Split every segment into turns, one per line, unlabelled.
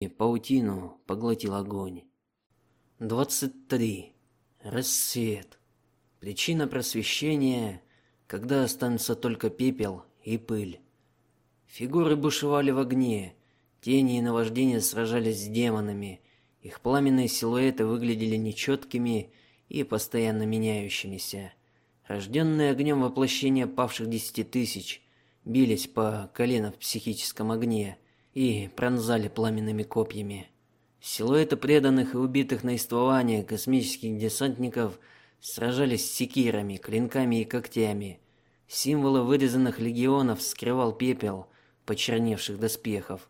и паутину поглотил огонь. Двадцать три. Рассвет. Причина просвещения, когда останется только пепел и пыль. Фигуры бушевали в огне, тени и наваждения сражались с демонами. Их пламенные силуэты выглядели нечеткими и постоянно меняющимися. Рожденные огнем воплощения павших десяти тысяч бились по колено в психическом огне и пронзали пламенными копьями. Силуэты преданных и убитых на истование космических десантников сражались с секирами, клинками и когтями. Символы вырезанных легионов скрывал пепел почерневших доспехов.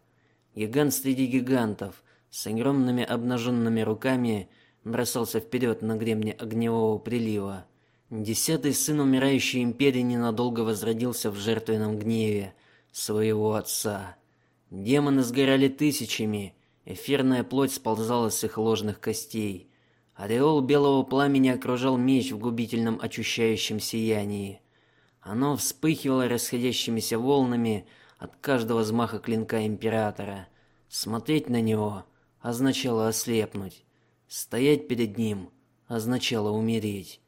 Гигант среди гигантов с огромными обнаженными руками бросался вперед на гребне огневого прилива. Десятый сын умирающей империи ненадолго возродился в жертвенном гневе своего отца. Демоны сгорали тысячами, Эфирная плоть сползала с их ложных костей. Ореол белого пламени окружал меч в губительном очищающем сиянии. Оно вспыхивало расходящимися волнами от каждого взмаха клинка императора. Смотреть на него означало ослепнуть. Стоять перед ним означало умереть.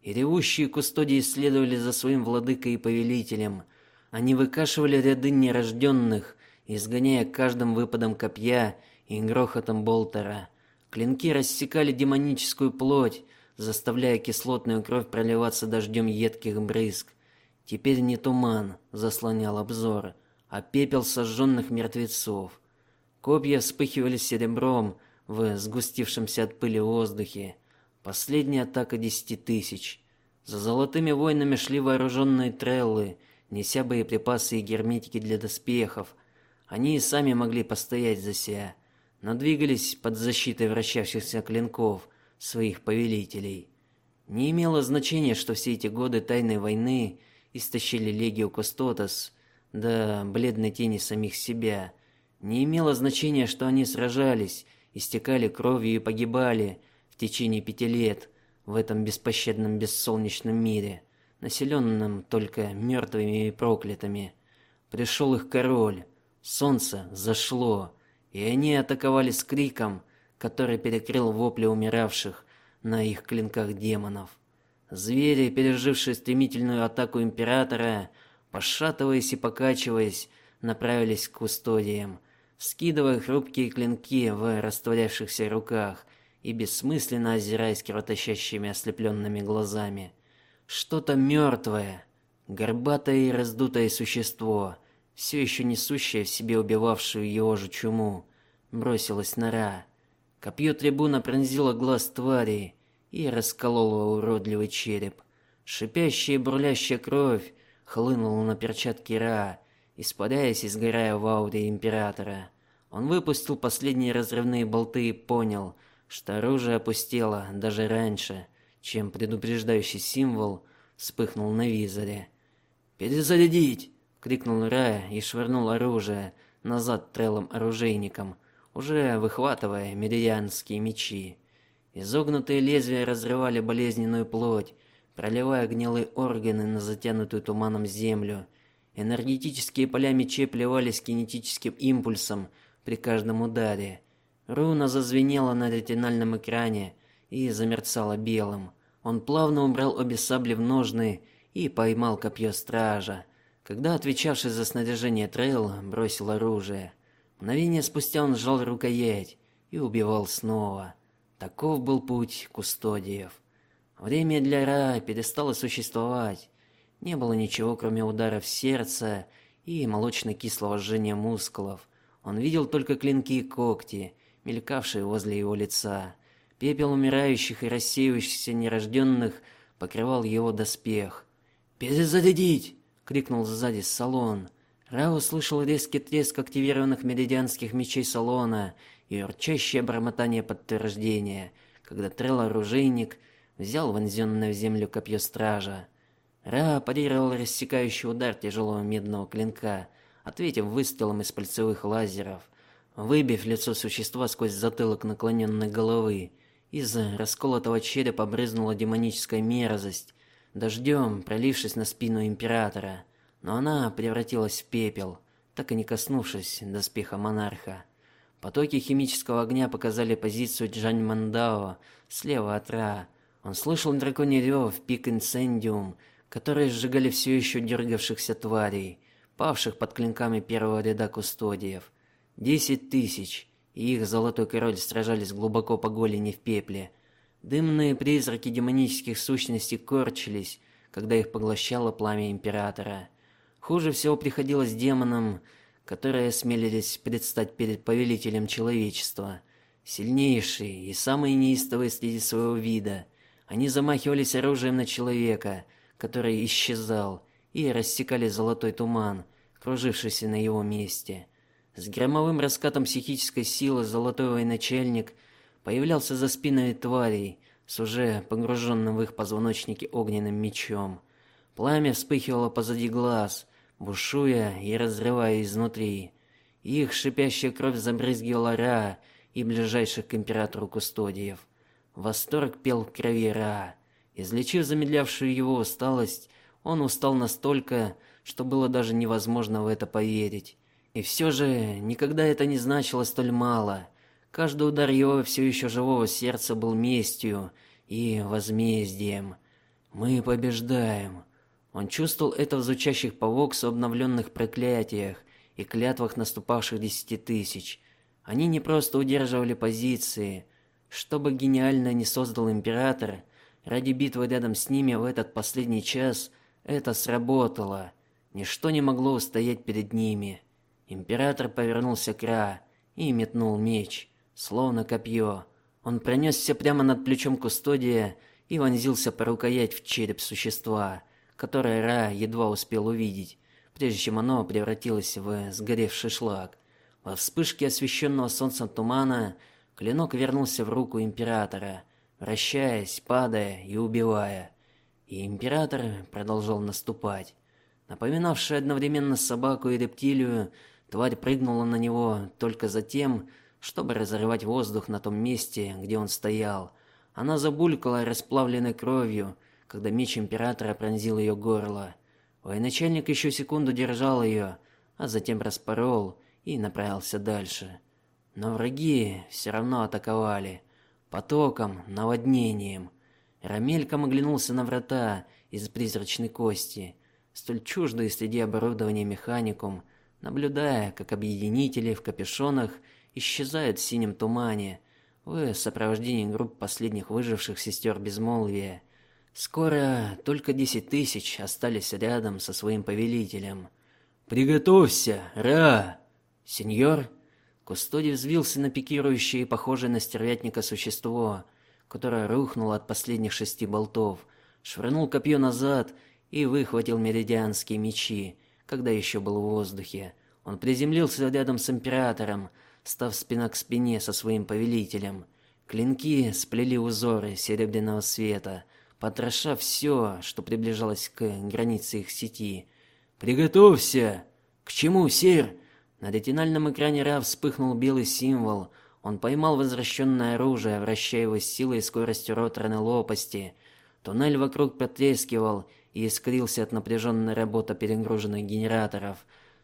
И ревущие кустодии следовали за своим владыкой и повелителем. Они выкашивали ряды нерожденных, изгоняя каждым выпадом копья и грохотом болтера. Клинки рассекали демоническую плоть, заставляя кислотную кровь проливаться дождем едких брызг. Теперь не туман заслонял обзор, а пепел сожженных мертвецов. Копья вспыхивали серебром в сгустившемся от пыли воздухе. Последняя атака десяти тысяч. За золотыми воинами шли вооруженные треллы, неся боеприпасы и герметики для доспехов. Они и сами могли постоять за себя но двигались под защитой вращающихся клинков своих повелителей. Не имело значения, что все эти годы тайной войны истощили легию Костотас до бледной тени самих себя. Не имело значения, что они сражались, истекали кровью и погибали в течение пяти лет в этом беспощадном бессолнечном мире, населенном только мертвыми и проклятыми. Пришел их король. Солнце зашло и они атаковали с криком, который перекрыл вопли умиравших на их клинках демонов. Звери, пережившие стремительную атаку императора, пошатываясь и покачиваясь, направились к кустодиям, скидывая хрупкие клинки в растворявшихся руках и бессмысленно озираясь кровоточащими ослепленными глазами. Что-то мертвое, горбатое и раздутое существо все еще несущая в себе убивавшую его же чуму, бросилась на Ра. Копье трибуна пронзило глаз твари и раскололо уродливый череп. Шипящая и бурлящая кровь хлынула на перчатки Ра, испаряясь и сгорая в ауре императора. Он выпустил последние разрывные болты и понял, что оружие опустело даже раньше, чем предупреждающий символ вспыхнул на визоре. "Перезарядить!" Крикнул Рая и швырнул оружие назад трелым оружейникам, уже выхватывая меридианские мечи. Изогнутые лезвия разрывали болезненную плоть, проливая гнилые органы на затянутую туманом землю. Энергетические поля мечей плевались кинетическим импульсом при каждом ударе. Руна зазвенела на ретинальном экране и замерцала белым. Он плавно убрал обе сабли в ножны и поймал копье стража. Когда отвечавший за снаряжение Трейл бросил оружие, мгновение спустя он сжал рукоять и убивал снова. Таков был путь кустодиев. Время для Ра перестало существовать. Не было ничего, кроме ударов сердца и молочно-кислого жжения мускулов. Он видел только клинки и когти, мелькавшие возле его лица. Пепел умирающих и рассеивающихся нерожденных покрывал его доспех. "Перезарядить!" Крикнул сзади салон. Рау услышал резкий треск активированных меридианских мечей салона и урчащее бормотание подтверждения, когда трел-оружейник взял вонзенное в землю копье стража. Ра парировал рассекающий удар тяжелого медного клинка, ответив выстрелом из пальцевых лазеров, выбив лицо существа сквозь затылок наклоненной головы. Из расколотого черепа брызнула демоническая мерзость, дождем, пролившись на спину императора, но она превратилась в пепел, так и не коснувшись доспеха монарха. Потоки химического огня показали позицию Джань Мандао слева от Ра. Он слышал драконий рев, пик инцендиум, которые сжигали все еще дергавшихся тварей, павших под клинками первого ряда кустодиев. Десять тысяч, и их золотой король сражались глубоко по голени в пепле. Дымные призраки демонических сущностей корчились, когда их поглощало пламя императора. Хуже всего приходилось демонам, которые осмелились предстать перед повелителем человечества, сильнейшие и самые неистовые среди своего вида. Они замахивались оружием на человека, который исчезал, и рассекали золотой туман, кружившийся на его месте. С громовым раскатом психической силы золотой военачальник появлялся за спинами тварей с уже погруженным в их позвоночники огненным мечом. Пламя вспыхивало позади глаз, бушуя и разрывая изнутри. Их шипящая кровь забрызгивала Ра и ближайших к императору кустодиев. Восторг пел в крови Ра. Излечив замедлявшую его усталость, он устал настолько, что было даже невозможно в это поверить. И все же никогда это не значило столь мало. Каждый удар его все еще живого сердца был местью и возмездием. Мы побеждаем. Он чувствовал это в звучащих по Воксу обновленных проклятиях и клятвах наступавших десяти тысяч. Они не просто удерживали позиции, что бы гениально не создал император, ради битвы рядом с ними в этот последний час это сработало. Ничто не могло устоять перед ними. Император повернулся к Ра и метнул меч, словно копье. Он пронесся прямо над плечом кустодия и вонзился по рукоять в череп существа которое Ра едва успел увидеть, прежде чем оно превратилось в сгоревший шлак. Во вспышке освещенного солнцем тумана клинок вернулся в руку императора, вращаясь, падая и убивая. И император продолжал наступать. Напоминавшая одновременно собаку и рептилию, тварь прыгнула на него только за тем, чтобы разорвать воздух на том месте, где он стоял. Она забулькала расплавленной кровью, когда меч императора пронзил ее горло. Военачальник еще секунду держал ее, а затем распорол и направился дальше. Но враги все равно атаковали потоком, наводнением. Рамельком оглянулся на врата из призрачной кости, столь чуждые среди оборудования механикум, наблюдая, как объединители в капюшонах исчезают в синем тумане в сопровождении групп последних выживших сестер безмолвия. Скоро только десять тысяч остались рядом со своим повелителем. Приготовься, Ра, сеньор. Кустодий взвился на пикирующее и похожее на стервятника существо, которое рухнуло от последних шести болтов, швырнул копье назад и выхватил меридианские мечи, когда еще был в воздухе. Он приземлился рядом с императором, став спина к спине со своим повелителем. Клинки сплели узоры серебряного света, потроша все, что приближалось к границе их сети. Приготовься. К чему, сир? На ретинальном экране Ра вспыхнул белый символ. Он поймал возвращенное оружие, вращая его силой и скоростью роторной лопасти. Туннель вокруг потрескивал и искрился от напряженной работы перегруженных генераторов.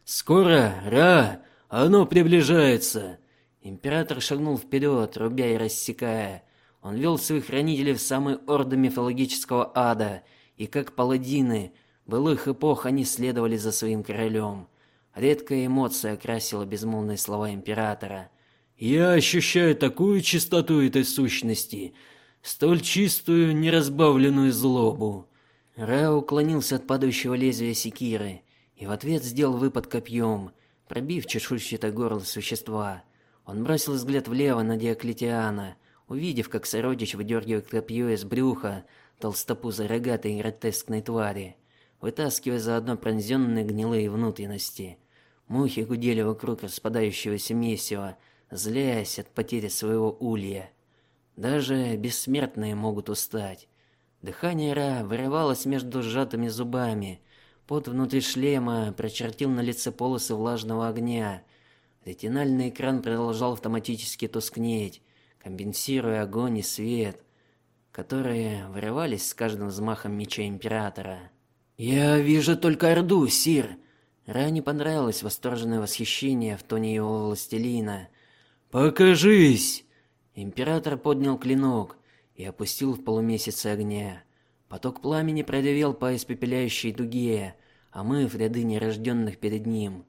Скоро, Ра, оно приближается. Император шагнул вперед, рубя и рассекая. Он вел своих хранителей в самые орды мифологического ада, и как паладины былых эпох они следовали за своим королем. Редкая эмоция окрасила безмолвные слова императора. Я ощущаю такую чистоту этой сущности, столь чистую, неразбавленную злобу. Ра уклонился от падающего лезвия секиры и в ответ сделал выпад копьем, пробив чешуйчатое горло существа. Он бросил взгляд влево на Диоклетиана, увидев, как сородич выдергивает копье из брюха толстопузой рогатой и гротескной твари, вытаскивая заодно пронзенные гнилые внутренности. Мухи гудели вокруг распадающегося месива, злясь от потери своего улья. Даже бессмертные могут устать. Дыхание Ра вырывалось между сжатыми зубами. Пот внутри шлема прочертил на лице полосы влажного огня. Ретинальный экран продолжал автоматически тускнеть, компенсируя огонь и свет, которые вырывались с каждым взмахом меча императора. "Я вижу только орду, сир". Ране понравилось восторженное восхищение в тоне его властелина. Покажись. Император поднял клинок и опустил в полумесяце огня. Поток пламени продавил по испепеляющей дуге, омыв ряды нерожденных перед ним.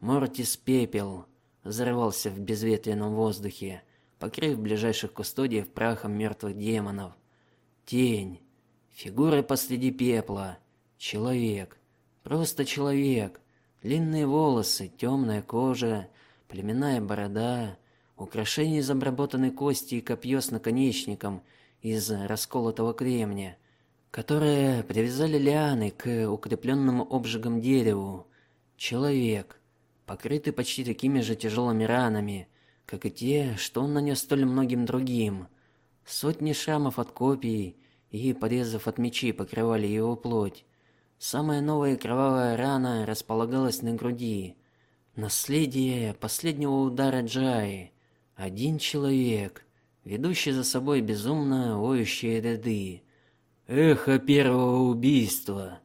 Мортис пепел взорвался в безветренном воздухе, покрыв ближайших кустодиев прахом мертвых демонов. Тень, фигура посреди пепла, человек, просто человек. Длинные волосы, темная кожа, племенная борода, украшения из обработанной кости и копье с наконечником из расколотого кремня, которое привязали лианы к укрепленному обжигом дереву. Человек, покрытый почти такими же тяжелыми ранами, как и те, что он нанес столь многим другим. Сотни шрамов от копий и порезов от мечей покрывали его плоть. Самая новая кровавая рана располагалась на груди. Наследие последнего удара Джаи. Один человек, ведущий за собой безумно воющие ряды. Эхо первого убийства.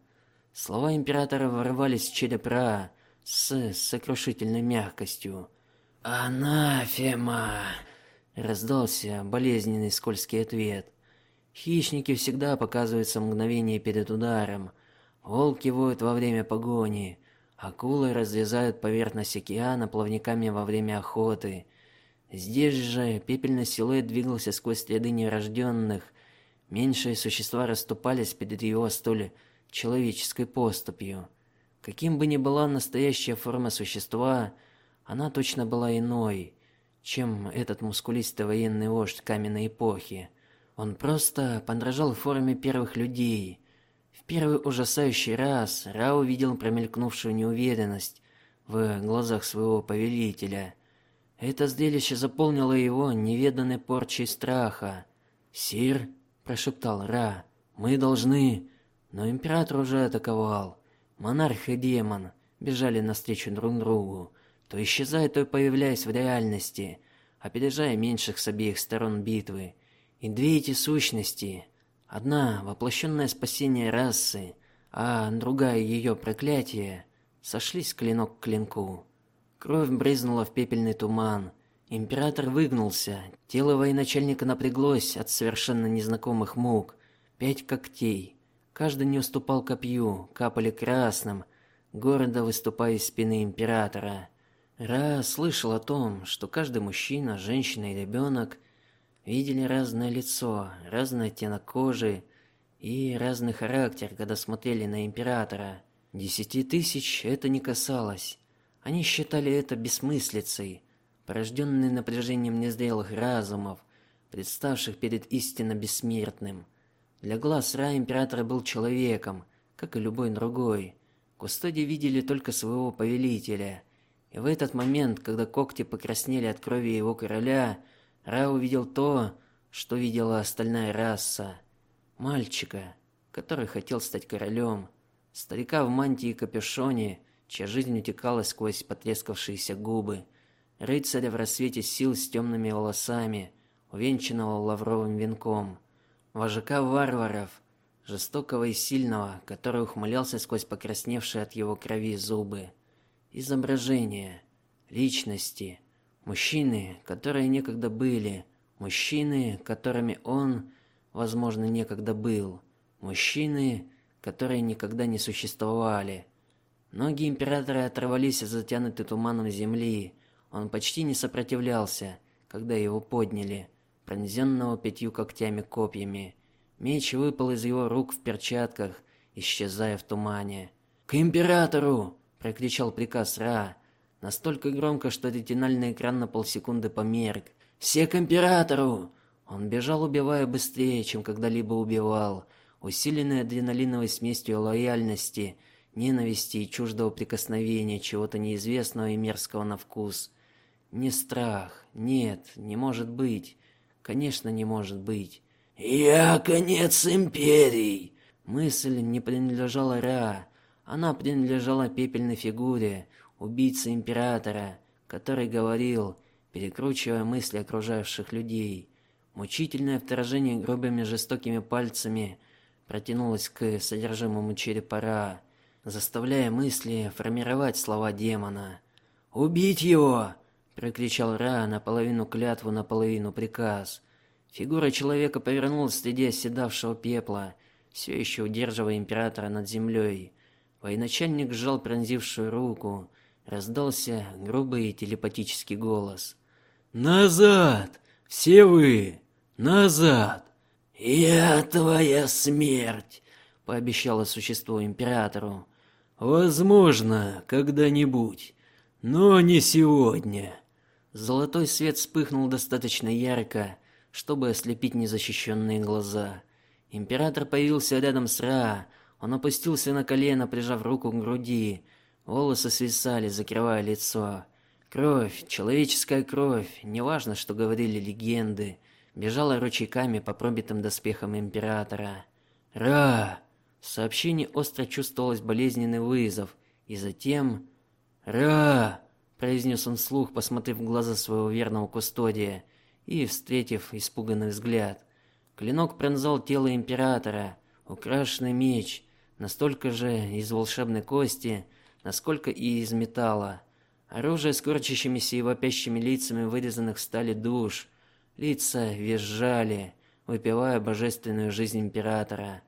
Слова императора ворвались в череп Ра с сокрушительной мягкостью. Анафема! раздался болезненный скользкий ответ. Хищники всегда показываются мгновение перед ударом. Волки воют во время погони, акулы разрезают поверхность океана плавниками во время охоты. Здесь же пепельный силуэт двигался сквозь ряды нерожденных. Меньшие существа расступались перед его столь человеческой поступью. Каким бы ни была настоящая форма существа, она точно была иной, чем этот мускулистый военный вождь каменной эпохи. Он просто подражал форме первых людей. В первый ужасающий раз Ра увидел промелькнувшую неуверенность в глазах своего повелителя. Это зрелище заполнило его неведанной порчей страха. "Сир", прошептал Ра. "Мы должны". Но император уже атаковал. Монарх и демон бежали навстречу друг другу, то исчезая, то появляясь в реальности, опережая меньших с обеих сторон битвы. И две эти сущности, одна воплощенное спасение расы, а другая ее проклятие, сошлись клинок к клинку. Кровь брызнула в пепельный туман. Император выгнулся. Тело военачальника напряглось от совершенно незнакомых мук. Пять когтей. Каждый не уступал копью, капали красным, гордо выступая из спины императора. Ра слышал о том, что каждый мужчина, женщина и ребенок видели разное лицо, разный оттенок кожи и разный характер, когда смотрели на императора. Десяти тысяч это не касалось. Они считали это бессмыслицей, порожденной напряжением незрелых разумов, представших перед истинно бессмертным. Для глаз Ра императора был человеком, как и любой другой. Кустоди видели только своего повелителя. И в этот момент, когда когти покраснели от крови его короля, Ра увидел то, что видела остальная раса: мальчика, который хотел стать королем, старика в мантии и капюшоне, чья жизнь утекала сквозь потрескавшиеся губы, рыцаря в рассвете сил с темными волосами, увенчанного лавровым венком, вожака варваров, жестокого и сильного, который ухмылялся сквозь покрасневшие от его крови зубы. Изображение личности, мужчины, которые некогда были, мужчины, которыми он, возможно, некогда был, мужчины, которые никогда не существовали. Ноги императора оторвались от затянутой туманом земли. Он почти не сопротивлялся, когда его подняли, пронзенного пятью когтями копьями. Меч выпал из его рук в перчатках, исчезая в тумане. "К императору!" прокричал приказ Ра, настолько громко, что ретинальный экран на полсекунды померк. "Все к императору!" Он бежал, убивая быстрее, чем когда-либо убивал, усиленный адреналиновой смесью лояльности ненависти и чуждого прикосновения чего-то неизвестного и мерзкого на вкус. Не страх. Нет, не может быть. Конечно, не может быть. Я конец империи. Мысль не принадлежала Ра. Она принадлежала пепельной фигуре, убийце императора, который говорил, перекручивая мысли окружающих людей. Мучительное вторжение грубыми жестокими пальцами протянулось к содержимому черепа Ра заставляя мысли формировать слова демона. "Убить его!" Прокричал Ра наполовину клятву, наполовину приказ. Фигура человека повернулась среди оседавшего пепла, все еще удерживая императора над землей. Военачальник сжал пронзившую руку. Раздался грубый телепатический голос. Назад, все вы, назад. Я твоя смерть, пообещало существо императору. Возможно, когда-нибудь, но не сегодня. Золотой свет вспыхнул достаточно ярко, чтобы ослепить незащищенные глаза. Император появился рядом с Ра. Он опустился на колено, прижав руку к груди. Волосы свисали, закрывая лицо. Кровь, человеческая кровь, неважно, что говорили легенды, бежала ручейками по пробитым доспехам императора. Ра! В сообщении остро чувствовалось болезненный вызов, и затем Ра! Произнес он вслух, посмотрев в глаза своего верного кустодия и встретив испуганный взгляд. Клинок пронзал тело императора, украшенный меч, настолько же из волшебной кости, насколько и из металла. Оружие с корчащимися и вопящими лицами вырезанных в стали душ. Лица визжали, выпивая божественную жизнь императора.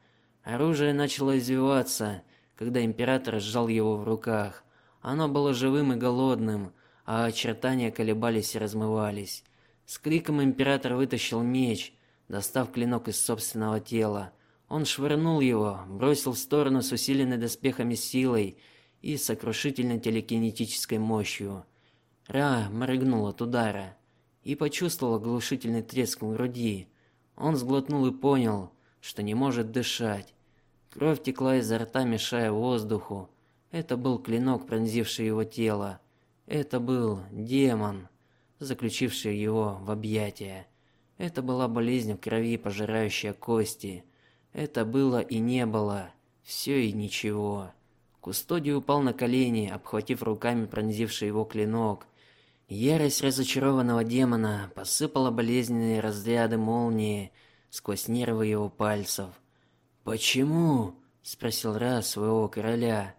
Оружие начало извиваться, когда император сжал его в руках. Оно было живым и голодным, а очертания колебались и размывались. С криком император вытащил меч, достав клинок из собственного тела. Он швырнул его, бросил в сторону с усиленной доспехами силой и сокрушительной телекинетической мощью. Ра моргнул от удара и почувствовал оглушительный треск в груди. Он сглотнул и понял, что не может дышать. Кровь текла изо рта, мешая воздуху. Это был клинок, пронзивший его тело. Это был демон, заключивший его в объятия. Это была болезнь в крови, пожирающая кости. Это было и не было, все и ничего. Кустодий упал на колени, обхватив руками пронзивший его клинок. Ярость разочарованного демона посыпала болезненные разряды молнии сквозь нервы его пальцев. "Почему?" спросил Ра своего короля.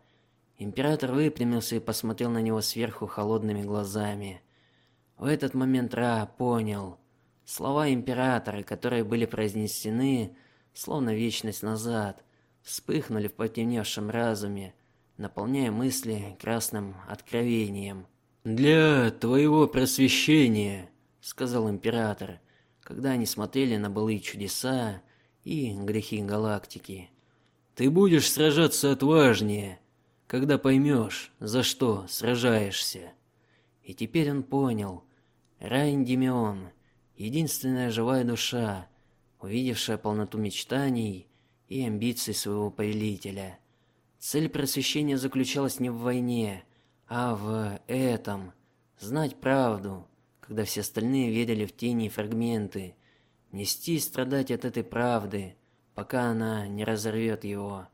Император выпрямился и посмотрел на него сверху холодными глазами. В этот момент Ра понял, слова императора, которые были произнесены словно вечность назад, вспыхнули в потемневшем разуме, наполняя мысли красным откровением. Для твоего просвещения, сказал император, когда они смотрели на былые чудеса и грехи галактики. Ты будешь сражаться отважнее когда поймешь, за что сражаешься. И теперь он понял, Райн Демион, единственная живая душа, увидевшая полноту мечтаний и амбиций своего повелителя. Цель просвещения заключалась не в войне, а в этом знать правду, когда все остальные верили в тени и фрагменты, нести и страдать от этой правды, пока она не разорвет его.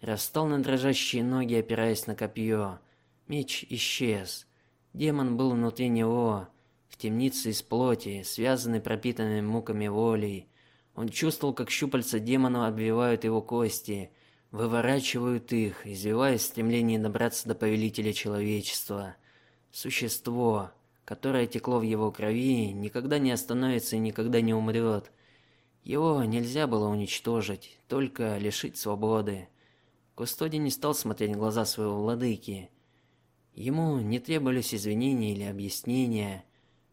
Растал на дрожащие ноги, опираясь на копье. Меч исчез. Демон был внутри него, в темнице из плоти, связанный пропитанными муками волей. Он чувствовал, как щупальца демона обвивают его кости, выворачивают их, извиваясь в стремлении добраться до повелителя человечества. Существо, которое текло в его крови, никогда не остановится и никогда не умрет. Его нельзя было уничтожить, только лишить свободы. Кустодий не стал смотреть в глаза своего владыки. Ему не требовались извинения или объяснения.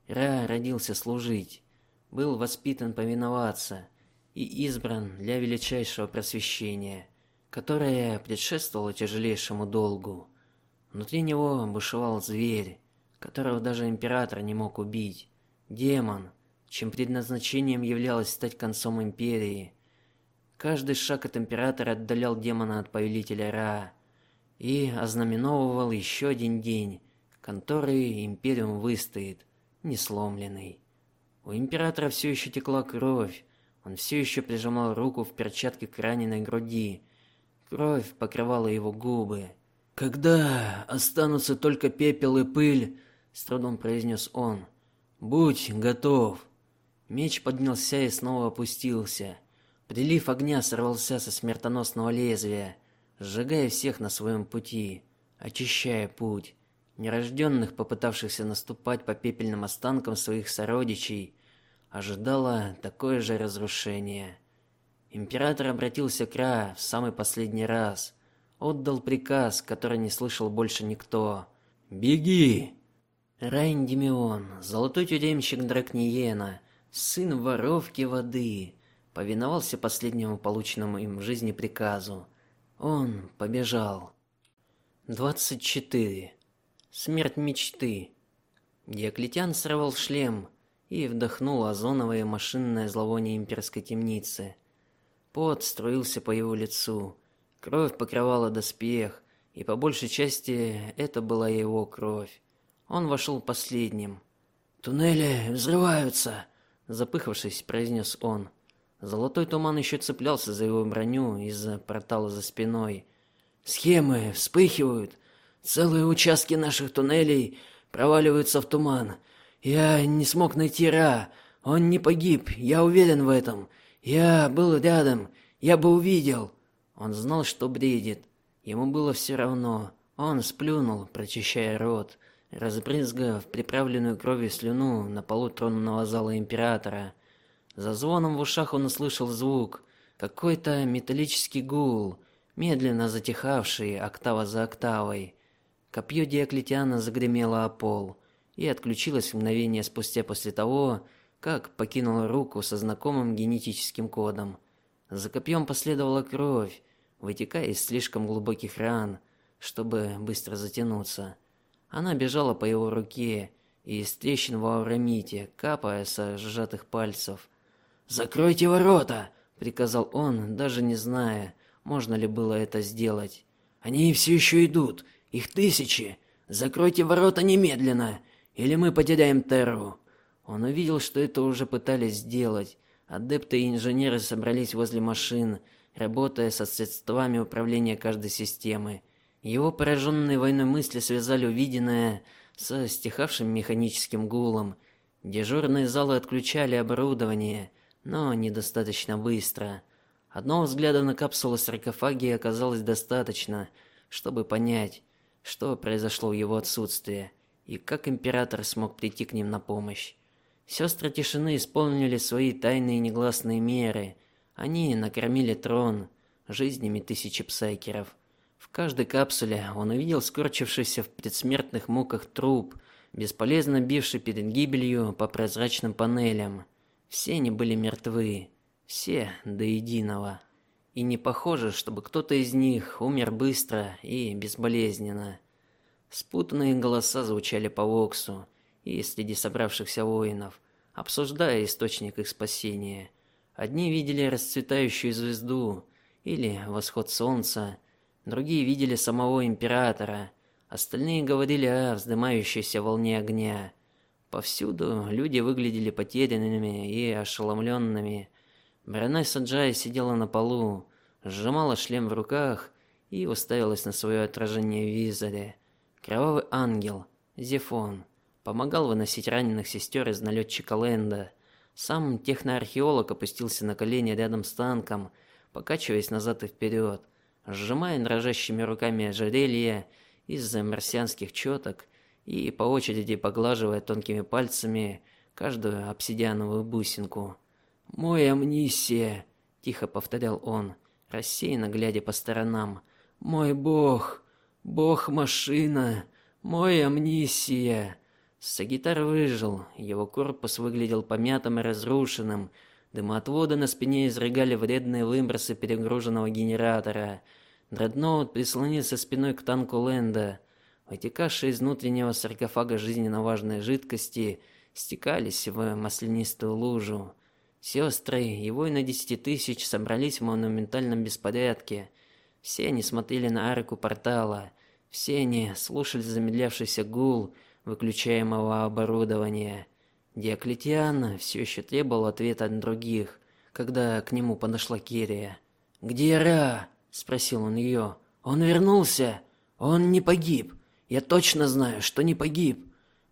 Ра родился служить, был воспитан повиноваться и избран для величайшего просвещения, которое предшествовало тяжелейшему долгу. Внутри него бушевал зверь, которого даже император не мог убить, демон, чем предназначением являлось стать концом империи. Каждый шаг от императора отдалял демона от повелителя Ра и ознаменовывал еще один день, который империум выстоит, несломленный. У императора все еще текла кровь. Он все еще прижимал руку в перчатке к раненой груди. Кровь покрывала его губы. Когда останутся только пепел и пыль, с трудом произнес он. Будь готов. Меч поднялся и снова опустился. Прилив огня сорвался со смертоносного лезвия, сжигая всех на своем пути, очищая путь. нерожденных, попытавшихся наступать по пепельным останкам своих сородичей, ожидало такое же разрушение. Император обратился к Ра в самый последний раз, отдал приказ, который не слышал больше никто. Беги. Райн Демион, золотой тюремщик Дракниена, сын воровки воды, повиновался последнему полученному им в жизни приказу. Он побежал. 24. Смерть мечты. Диоклетиан сорвал шлем и вдохнул озоновое машинное зловоние имперской темницы. Пот струился по его лицу, кровь покрывала доспех, и по большей части это была его кровь. Он вошел последним. Туннели взрываются, запыхавшись, произнес он. Золотой туман еще цеплялся за его броню из-за портала за спиной. Схемы вспыхивают, целые участки наших туннелей проваливаются в туман. Я не смог найти Ра. Он не погиб, я уверен в этом. Я был рядом, я бы увидел. Он знал, что бредит. Ему было все равно. Он сплюнул, прочищая рот, разбрызгав приправленную кровью слюну на полу тронного зала императора. За звоном в ушах он услышал звук, какой-то металлический гул, медленно затихавший октава за октавой. Копье Диоклетиана загремело о пол и отключилось мгновение спустя после того, как покинуло руку со знакомым генетическим кодом. За копьем последовала кровь, вытекая из слишком глубоких ран, чтобы быстро затянуться. Она бежала по его руке и из трещин в аурамите, капая со сжатых пальцев. "Закройте ворота", приказал он, даже не зная, можно ли было это сделать. "Они все еще идут, их тысячи. Закройте ворота немедленно, или мы потеряем Терру". Он увидел, что это уже пытались сделать. Адепты и инженеры собрались возле машин, работая со средствами управления каждой системы. Его пораженные войной мысли связали увиденное со стихавшим механическим гулом. Дежурные залы отключали оборудование, но недостаточно быстро. Одного взгляда на капсулу саркофаги оказалось достаточно, чтобы понять, что произошло в его отсутствие и как император смог прийти к ним на помощь. Сестры тишины исполнили свои тайные негласные меры. Они накормили трон жизнями тысячи псайкеров. В каждой капсуле он увидел скорчившийся в предсмертных муках труп, бесполезно бивший перед гибелью по прозрачным панелям. Все они были мертвы, все до единого. И не похоже, чтобы кто-то из них умер быстро и безболезненно. Спутанные голоса звучали по воксу и среди собравшихся воинов, обсуждая источник их спасения. Одни видели расцветающую звезду или восход солнца, другие видели самого императора, остальные говорили о вздымающейся волне огня. Повсюду люди выглядели потерянными и ошеломленными. Баронесса Джай сидела на полу, сжимала шлем в руках и уставилась на свое отражение в визоре. Кровавый ангел, Зефон, помогал выносить раненых сестер из налетчика Ленда. Сам техноархеолог опустился на колени рядом с танком, покачиваясь назад и вперед, сжимая дрожащими руками ожерелье из марсианских четок и по очереди поглаживая тонкими пальцами каждую обсидиановую бусинку. "Мой амнисия", тихо повторял он, рассеянно глядя по сторонам. "Мой бог, бог-машина, мой амнисия". Сагитар выжил, его корпус выглядел помятым и разрушенным. Дымотводы на спине изрыгали вредные выбросы перегруженного генератора. Дредноут прислонился спиной к танку Ленда. Вытекавшие из внутреннего саркофага жизненно важные жидкости стекались в маслянистую лужу. Сестры и воины десяти тысяч собрались в монументальном беспорядке. Все они смотрели на арку портала, все они слушали замедлявшийся гул выключаемого оборудования. Диоклетиан все еще требовал ответа от других, когда к нему подошла Кирия. "Где Ра?" спросил он ее. "Он вернулся. Он не погиб. Я точно знаю, что не погиб.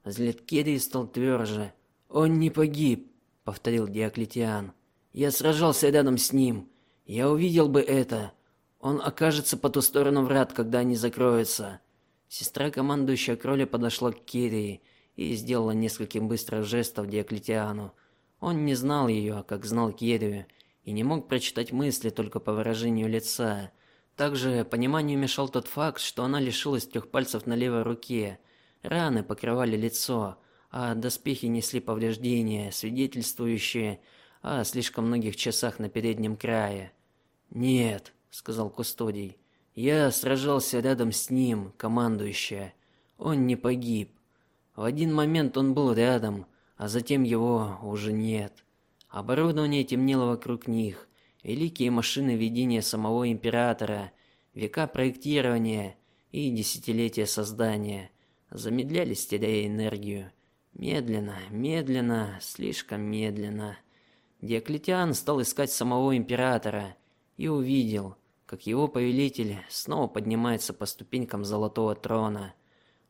Взгляд Керри стал тверже. Он не погиб, повторил Диоклетиан. Я сражался рядом с ним. Я увидел бы это. Он окажется по ту сторону врат, когда они закроются. Сестра командующая кроля подошла к Кирии и сделала несколько быстрых жестов Диоклетиану. Он не знал ее, как знал Кирию, и не мог прочитать мысли только по выражению лица. Также пониманию мешал тот факт, что она лишилась трех пальцев на левой руке. Раны покрывали лицо, а доспехи несли повреждения, свидетельствующие о слишком многих часах на переднем крае. "Нет", сказал Кустодий. "Я сражался рядом с ним, командующая. Он не погиб. В один момент он был рядом, а затем его уже нет. Оборудование темнело вокруг них, великие машины ведения самого императора, века проектирования и десятилетия создания замедлялись, теряя энергию. Медленно, медленно, слишком медленно. Диоклетиан стал искать самого императора и увидел, как его повелитель снова поднимается по ступенькам золотого трона.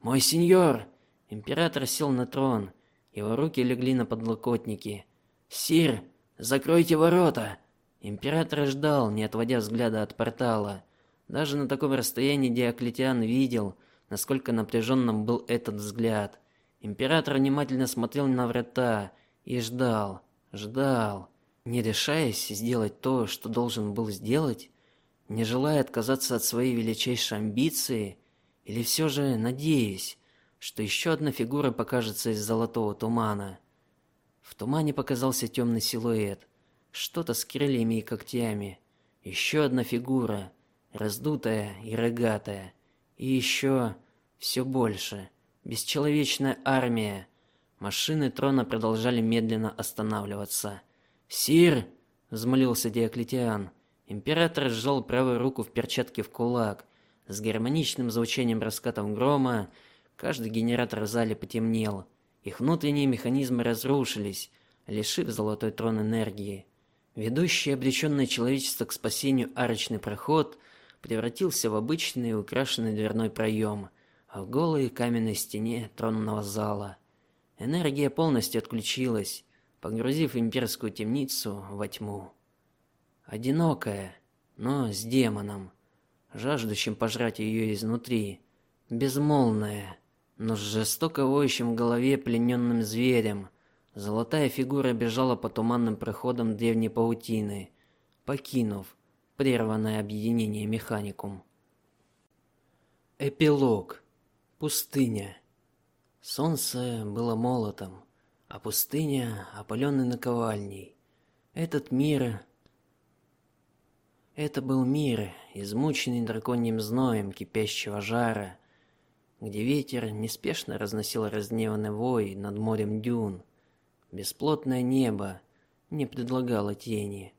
"Мой сеньор!" Император сел на трон. Его руки легли на подлокотники. "Сир, закройте ворота!" Император ждал, не отводя взгляда от портала. Даже на таком расстоянии Диоклетиан видел, насколько напряженным был этот взгляд. Император внимательно смотрел на врата и ждал, ждал, не решаясь сделать то, что должен был сделать, не желая отказаться от своей величайшей амбиции, или все же надеясь, что еще одна фигура покажется из золотого тумана. В тумане показался темный силуэт, что-то с крыльями и когтями. Еще одна фигура, раздутая и рогатая, и еще все больше бесчеловечная армия. Машины трона продолжали медленно останавливаться. "Сир", взмолился Диоклетиан. Император сжал правую руку в перчатке в кулак. С гармоничным звучанием раскатов грома каждый генератор в зале потемнел. Их внутренние механизмы разрушились, лишив золотой трон энергии. Ведущий обреченное человечество к спасению арочный проход превратился в обычный украшенный дверной проем в голой каменной стене тронного зала. Энергия полностью отключилась, погрузив имперскую темницу во тьму. Одинокая, но с демоном, жаждущим пожрать ее изнутри, безмолвная, но с жестоко воющим в голове плененным зверем. Золотая фигура бежала по туманным проходам древней паутины, покинув прерванное объединение механикум. Эпилог Пустыня. Солнце было молотом, а пустыня опаленной наковальней. Этот мир это был мир, измученный драконьим зноем кипящего жара, где ветер неспешно разносил разневанный вой над морем дюн. Бесплотное небо не предлагало тени.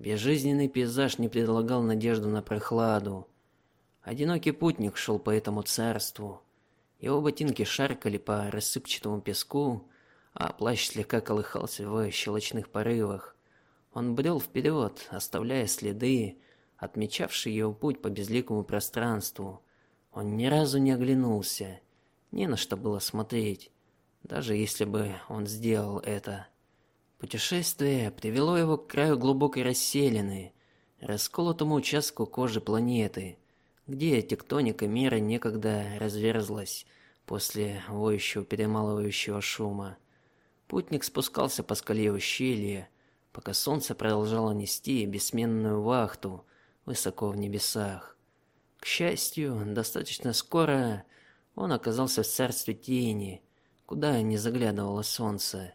Безжизненный пейзаж не предлагал надежду на прохладу. Одинокий путник шел по этому царству, его ботинки шаркали по рассыпчатому песку, а плащ слегка колыхался в щелочных порывах. Он брел вперед, оставляя следы, отмечавшие его путь по безликому пространству. Он ни разу не оглянулся, не на что было смотреть, даже если бы он сделал это. Путешествие привело его к краю глубокой расселины, расколотому участку кожи планеты где тектоника мира некогда разверзлась после воющего перемалывающего шума. Путник спускался по скале ущелья, пока солнце продолжало нести бессменную вахту высоко в небесах. К счастью, достаточно скоро он оказался в царстве тени, куда не заглядывало солнце.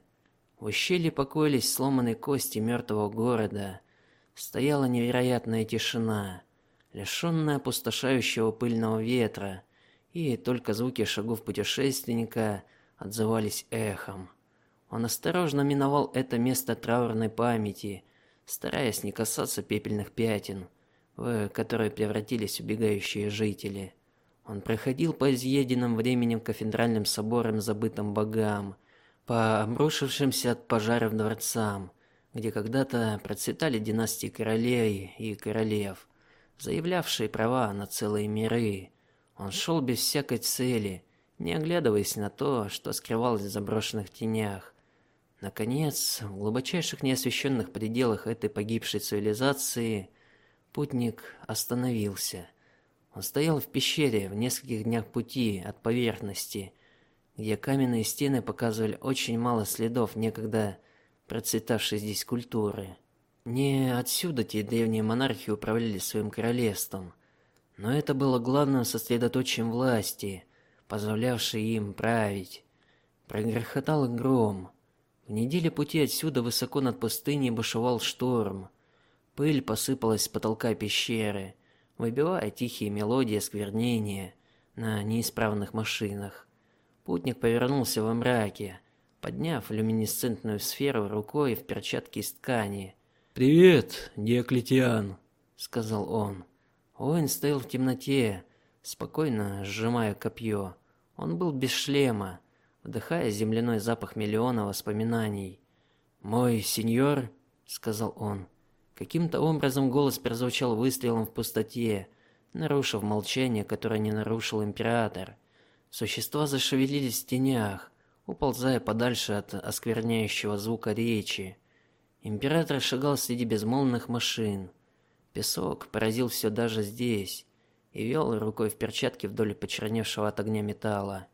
В ущелье покоились сломанные кости мертвого города. Стояла невероятная тишина лишённая опустошающего пыльного ветра, и только звуки шагов путешественника отзывались эхом. Он осторожно миновал это место траурной памяти, стараясь не касаться пепельных пятен, в которые превратились убегающие жители. Он проходил по изъеденным временем кафедральным соборам забытым богам, по обрушившимся от пожаров дворцам, где когда-то процветали династии королей и королев, заявлявший права на целые миры. Он шел без всякой цели, не оглядываясь на то, что скрывалось в заброшенных тенях. Наконец, в глубочайших неосвещенных пределах этой погибшей цивилизации путник остановился. Он стоял в пещере в нескольких днях пути от поверхности, где каменные стены показывали очень мало следов некогда процветавшей здесь культуры. Не отсюда те древние монархи управляли своим королевством, но это было главным сосредоточием власти, позволявшей им править. Прогрохотал гром. В неделе пути отсюда высоко над пустыней бушевал шторм. Пыль посыпалась с потолка пещеры, выбивая тихие мелодии сквернения на неисправных машинах. Путник повернулся во мраке, подняв люминесцентную сферу рукой в перчатке из ткани.
"Привет, Диоклетиан", сказал он.
Оуэн стоял в темноте, спокойно сжимая копье. Он был без шлема, вдыхая земляной запах миллиона воспоминаний. "Мой сеньор", сказал он. Каким-то образом голос прозвучал выстрелом в пустоте, нарушив молчание, которое не нарушил император. Существа зашевелились в тенях, уползая подальше от оскверняющего звука речи. Император шагал среди безмолвных машин. Песок поразил все даже здесь и вел рукой в перчатке вдоль почерневшего от огня металла.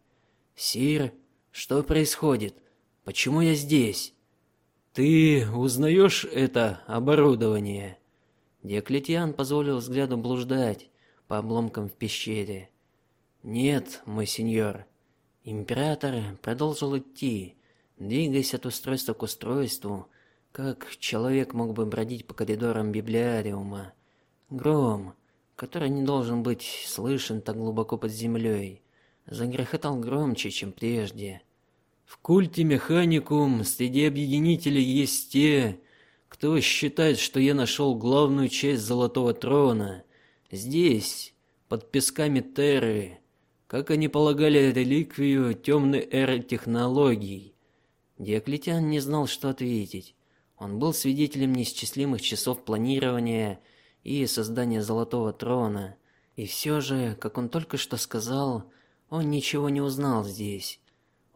"Сир, что происходит? Почему я здесь?"
"Ты узнаешь это оборудование?"
Диоклетиан позволил взгляду блуждать по обломкам в пещере. "Нет, мой сеньор." Император продолжил идти, двигаясь от устройства к устройству, как человек мог бы бродить по коридорам библиариума. Гром, который не должен быть слышен так глубоко под землей, загрохотал громче, чем прежде.
В культе механикум среди объединителей есть те, кто считает, что я нашел главную часть золотого трона здесь, под песками Терры, как они полагали реликвию темной эры технологий.
Диоклетиан не знал, что ответить. Он был свидетелем неисчислимых часов планирования и создания золотого трона, и все же, как он только что сказал, он ничего не узнал здесь.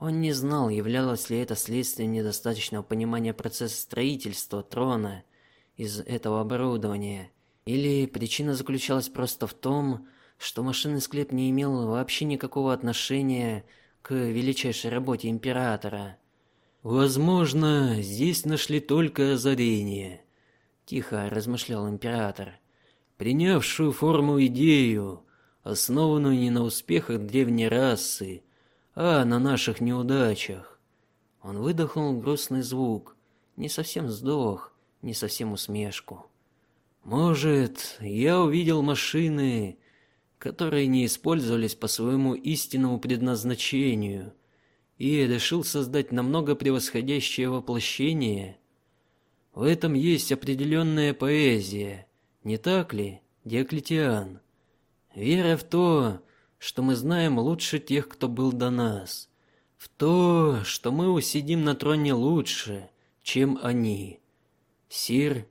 Он не знал, являлось ли это следствием недостаточного понимания процесса строительства трона из этого оборудования, или причина заключалась просто в том, что машинный склеп не имел вообще никакого отношения к величайшей работе императора.
Возможно, здесь нашли только озарение, тихо размышлял император, принявшую форму идею, основанную не на успехах древней расы, а на наших неудачах.
Он выдохнул грустный звук, не совсем вздох, не совсем усмешку.
Может, я увидел машины, которые не использовались по своему истинному предназначению и решил создать намного превосходящее воплощение. В этом есть определенная поэзия, не так ли, Диоклетиан? Вера в то, что мы знаем лучше тех, кто был до нас, в то, что мы усидим на троне лучше, чем они. Сир,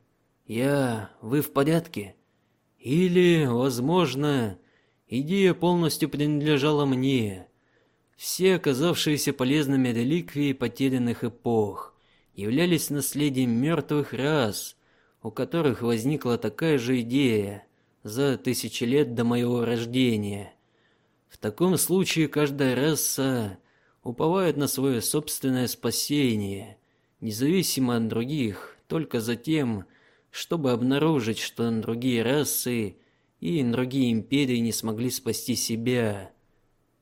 я, вы в порядке? Или, возможно, идея полностью принадлежала мне? Все оказавшиеся полезными реликвии потерянных эпох являлись наследием мертвых рас, у которых возникла такая же идея за тысячи лет до моего рождения. В таком случае каждая раса уповает на свое собственное спасение, независимо от других, только за тем, чтобы обнаружить, что другие расы и другие империи не смогли спасти себя.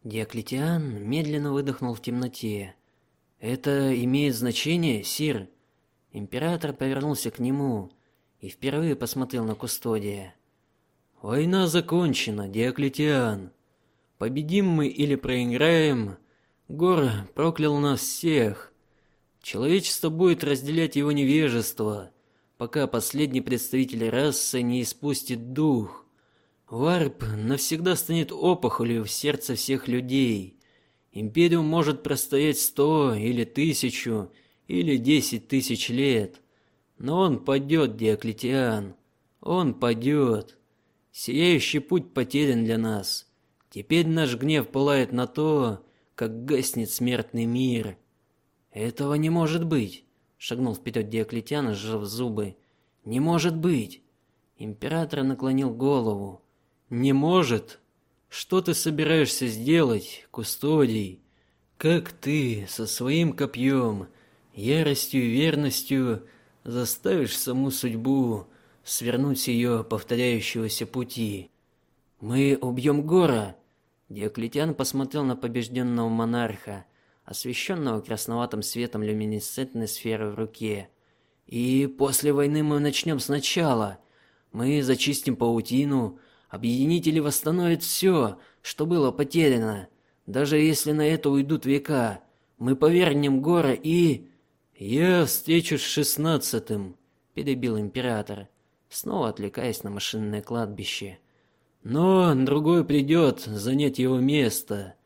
Диоклетиан медленно выдохнул в темноте. Это имеет значение, сир. Император повернулся к нему и впервые посмотрел на кустодия.
Война закончена, Диоклетиан. Победим мы или проиграем, Гор проклял нас всех. Человечество будет разделять его невежество, пока последний представитель расы не испустит дух. Варп навсегда станет опухолью в сердце всех людей. Империум может простоять сто или тысячу или десять тысяч лет, но он падет, Диоклетиан. Он падет. Сияющий путь потерян для нас. Теперь наш гнев пылает на то, как гаснет смертный мир.
Этого не может быть, шагнул вперед Диоклетиан, сжав зубы. Не может быть. Император наклонил голову.
Не может. Что ты собираешься сделать, кустодий? Как ты со своим копьем, яростью и верностью заставишь саму судьбу свернуть ее повторяющегося пути?
Мы убьем Гора. Диоклетиан посмотрел на побежденного монарха, освещенного красноватым светом люминесцентной сферы в руке. И после войны мы начнем сначала. Мы зачистим паутину, объединители восстановят все, что было потеряно. Даже если на это уйдут века, мы повернем Гора и
я встречусь с шестнадцатым,
перебил император, снова отвлекаясь на машинное кладбище.
Но другой придет занять его место.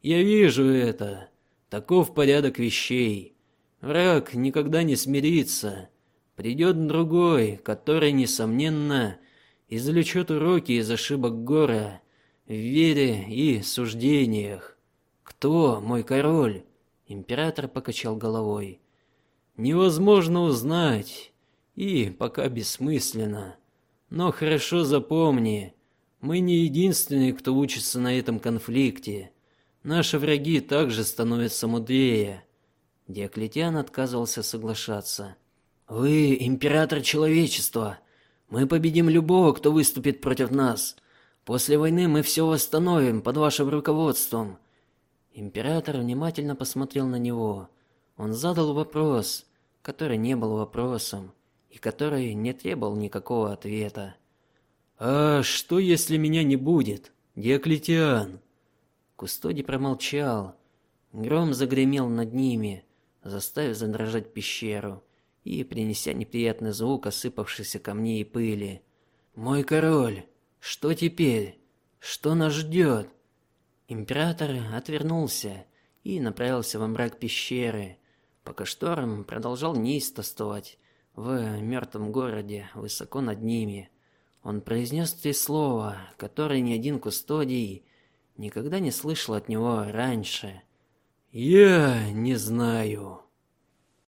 Я вижу это. Таков порядок вещей. Враг никогда не смирится. Придет другой, который несомненно извлечет уроки из ошибок Гора в вере и суждениях.
Кто мой король? Император покачал головой.
Невозможно узнать, и пока бессмысленно. Но хорошо запомни, мы не единственные, кто учится на этом конфликте. Наши враги также становятся мудрее.
Диоклетиан отказывался соглашаться. Вы император человечества. Мы победим любого, кто выступит против нас. После войны мы все восстановим под вашим руководством. Император внимательно посмотрел на него. Он задал вопрос, который не был вопросом и который не требовал никакого ответа.
А что, если меня не будет, Диоклетиан?
Кустодий промолчал. Гром загремел над ними, заставив задрожать пещеру и принеся неприятный звук осыпавшихся камней и пыли. Мой король, что теперь? Что нас ждет? Император отвернулся и направился во мрак пещеры, пока шторм продолжал неистовствовать в мертвом городе высоко над ними. Он произнес три слова, которые ни один кустодий никогда не слышал от него раньше.
Я не знаю.